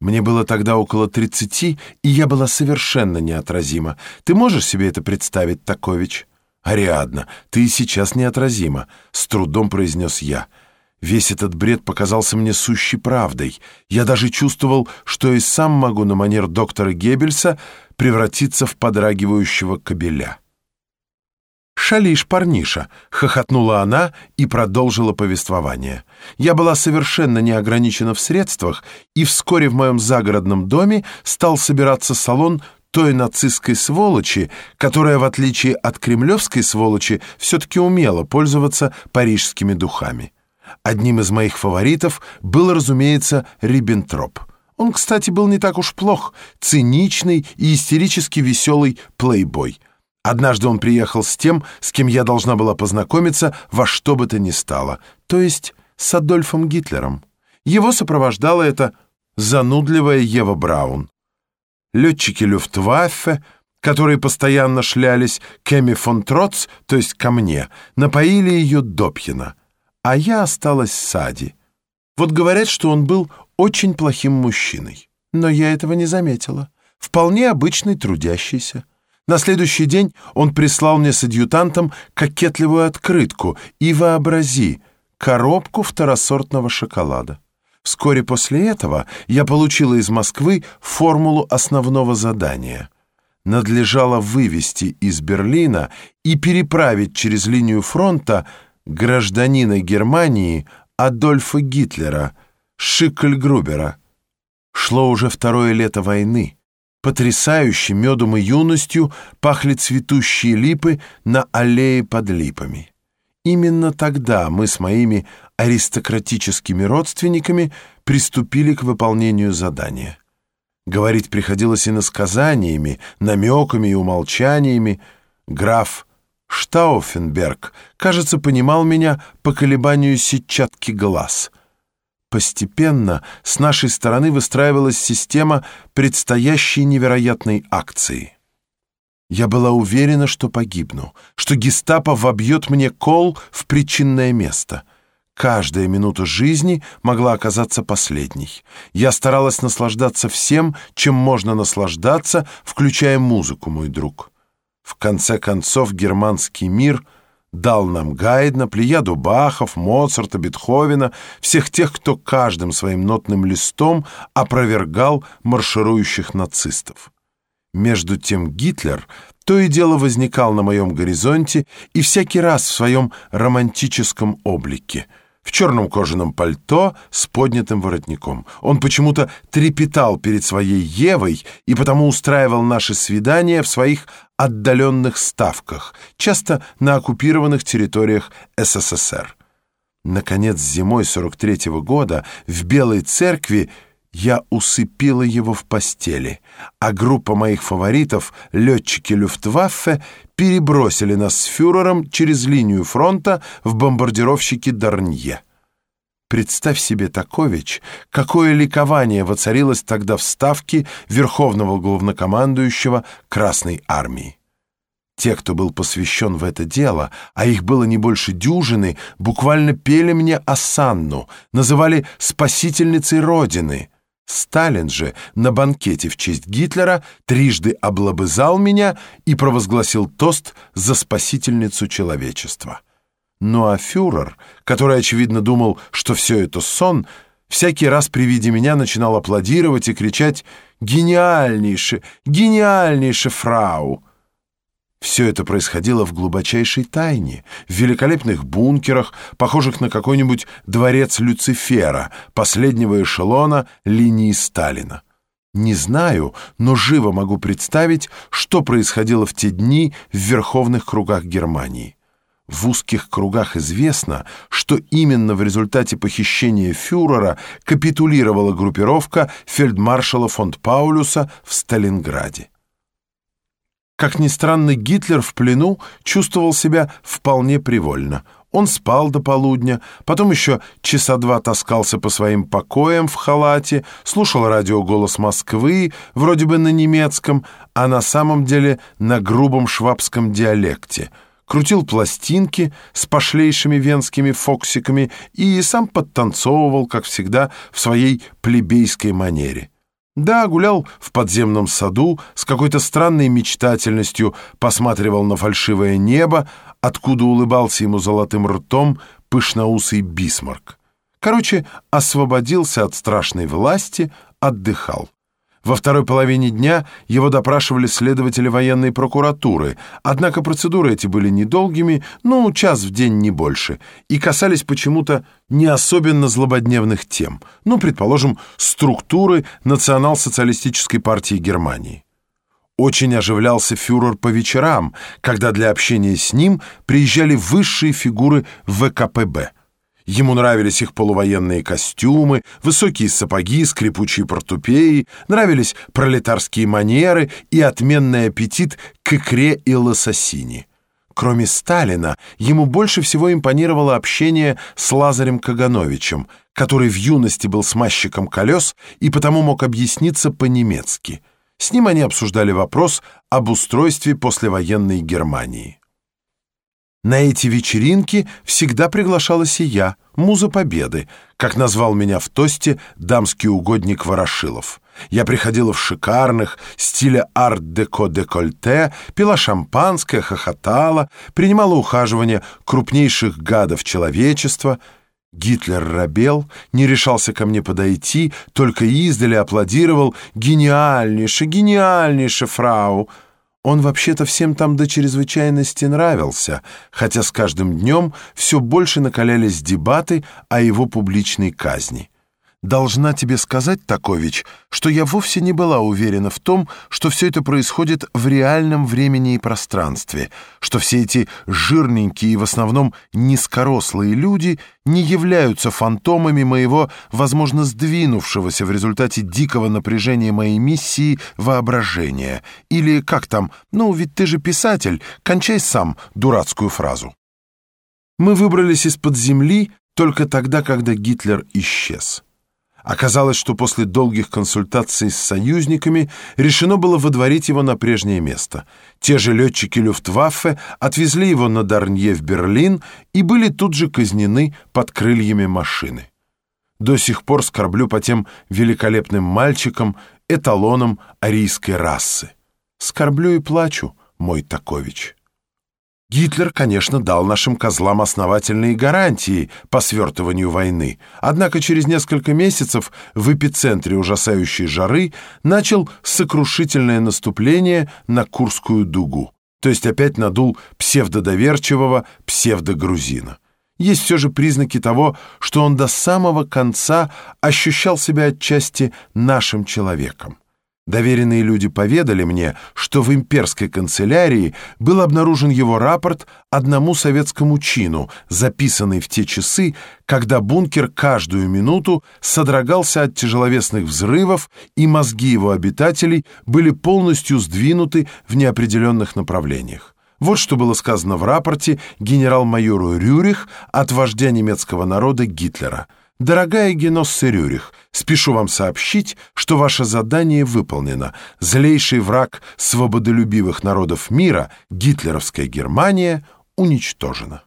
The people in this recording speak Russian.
Мне было тогда около тридцати, и я была совершенно неотразима. Ты можешь себе это представить, Такович? Ариадна, ты и сейчас неотразима, с трудом произнес я. Весь этот бред показался мне сущей правдой. Я даже чувствовал, что и сам могу на манер доктора Геббельса превратиться в подрагивающего кобеля. «Шалишь, парниша!» — хохотнула она и продолжила повествование. «Я была совершенно не ограничена в средствах, и вскоре в моем загородном доме стал собираться салон той нацистской сволочи, которая, в отличие от кремлевской сволочи, все-таки умела пользоваться парижскими духами. Одним из моих фаворитов был, разумеется, Риббентроп. Он, кстати, был не так уж плох, циничный и истерически веселый плейбой — Однажды он приехал с тем, с кем я должна была познакомиться во что бы то ни стало, то есть с Адольфом Гитлером. Его сопровождала эта занудливая Ева Браун. Летчики Люфтваффе, которые постоянно шлялись к Эми фон Троц, то есть ко мне, напоили ее допьяно, а я осталась с Сади. Вот говорят, что он был очень плохим мужчиной, но я этого не заметила. Вполне обычный трудящийся. На следующий день он прислал мне с адъютантом кокетливую открытку и, вообрази, коробку второсортного шоколада. Вскоре после этого я получила из Москвы формулу основного задания. Надлежало вывести из Берлина и переправить через линию фронта гражданина Германии Адольфа Гитлера, Шикльгрубера. Шло уже второе лето войны. Потрясающе медом и юностью пахли цветущие липы на аллее под липами. Именно тогда мы с моими аристократическими родственниками приступили к выполнению задания. Говорить приходилось и насказаниями, намеками и умолчаниями. Граф Штауфенберг, кажется, понимал меня по колебанию сетчатки глаз — Постепенно с нашей стороны выстраивалась система предстоящей невероятной акции. Я была уверена, что погибну, что гестапо вобьет мне кол в причинное место. Каждая минута жизни могла оказаться последней. Я старалась наслаждаться всем, чем можно наслаждаться, включая музыку, мой друг. В конце концов, германский мир — дал нам Гайдна, плеяду Бахов, Моцарта, Бетховена, всех тех, кто каждым своим нотным листом опровергал марширующих нацистов. Между тем Гитлер то и дело возникал на моем горизонте и всякий раз в своем романтическом облике — в черном кожаном пальто с поднятым воротником. Он почему-то трепетал перед своей Евой и потому устраивал наши свидания в своих отдаленных ставках, часто на оккупированных территориях СССР. Наконец, зимой 43 -го года в Белой церкви я усыпила его в постели, а группа моих фаворитов, летчики Люфтваффе, перебросили нас с фюрером через линию фронта в бомбардировщики Дарнье. Представь себе, Такович, какое ликование воцарилось тогда в ставке Верховного Главнокомандующего Красной Армии. Те, кто был посвящен в это дело, а их было не больше дюжины, буквально пели мне осанну, называли «спасительницей Родины», Сталин же на банкете в честь Гитлера трижды облобызал меня и провозгласил тост за спасительницу человечества. Ну а фюрер, который, очевидно, думал, что все это сон, всякий раз при виде меня начинал аплодировать и кричать «Гениальнейше! Гениальнейше, фрау!» Все это происходило в глубочайшей тайне, в великолепных бункерах, похожих на какой-нибудь дворец Люцифера, последнего эшелона линии Сталина. Не знаю, но живо могу представить, что происходило в те дни в верховных кругах Германии. В узких кругах известно, что именно в результате похищения фюрера капитулировала группировка фельдмаршала фон Паулюса в Сталинграде. Как ни странно, Гитлер в плену чувствовал себя вполне привольно. Он спал до полудня, потом еще часа два таскался по своим покоям в халате, слушал радио «Голос Москвы», вроде бы на немецком, а на самом деле на грубом швабском диалекте — крутил пластинки с пошлейшими венскими фоксиками и сам подтанцовывал, как всегда, в своей плебейской манере. Да, гулял в подземном саду, с какой-то странной мечтательностью посматривал на фальшивое небо, откуда улыбался ему золотым ртом пышноусый бисмарк. Короче, освободился от страшной власти, отдыхал. Во второй половине дня его допрашивали следователи военной прокуратуры, однако процедуры эти были недолгими, ну, час в день не больше, и касались почему-то не особенно злободневных тем, ну, предположим, структуры Национал-социалистической партии Германии. Очень оживлялся фюрер по вечерам, когда для общения с ним приезжали высшие фигуры ВКПБ – Ему нравились их полувоенные костюмы, высокие сапоги, скрипучие портупеи, нравились пролетарские манеры и отменный аппетит к икре и лососине. Кроме Сталина, ему больше всего импонировало общение с Лазарем Кагановичем, который в юности был смазчиком колес и потому мог объясниться по-немецки. С ним они обсуждали вопрос об устройстве послевоенной Германии. На эти вечеринки всегда приглашалась и я, муза победы, как назвал меня в тосте дамский угодник Ворошилов. Я приходила в шикарных, стиля арт-деко-декольте, пила шампанское, хохотала, принимала ухаживание крупнейших гадов человечества. Гитлер робел, не решался ко мне подойти, только издали аплодировал «Гениальнейше, гениальнейше, фрау!» Он вообще-то всем там до чрезвычайности нравился, хотя с каждым днем все больше накалялись дебаты о его публичной казни. Должна тебе сказать, Такович, что я вовсе не была уверена в том, что все это происходит в реальном времени и пространстве, что все эти жирненькие и в основном низкорослые люди не являются фантомами моего, возможно, сдвинувшегося в результате дикого напряжения моей миссии воображения. Или как там, ну ведь ты же писатель, кончай сам дурацкую фразу. Мы выбрались из-под земли только тогда, когда Гитлер исчез. Оказалось, что после долгих консультаций с союзниками решено было водворить его на прежнее место. Те же летчики Люфтваффе отвезли его на Дарнье в Берлин и были тут же казнены под крыльями машины. До сих пор скорблю по тем великолепным мальчикам, эталонам арийской расы. Скорблю и плачу, мой Такович. Гитлер, конечно, дал нашим козлам основательные гарантии по свертыванию войны, однако через несколько месяцев в эпицентре ужасающей жары начал сокрушительное наступление на Курскую дугу, то есть опять надул псевдодоверчивого псевдогрузина. Есть все же признаки того, что он до самого конца ощущал себя отчасти нашим человеком. Доверенные люди поведали мне, что в имперской канцелярии был обнаружен его рапорт одному советскому чину, записанный в те часы, когда бункер каждую минуту содрогался от тяжеловесных взрывов, и мозги его обитателей были полностью сдвинуты в неопределенных направлениях. Вот что было сказано в рапорте генерал-майору Рюрих от вождя немецкого народа Гитлера – Дорогая Геноссе Рюрих, спешу вам сообщить, что ваше задание выполнено. Злейший враг свободолюбивых народов мира, гитлеровская Германия, уничтожена.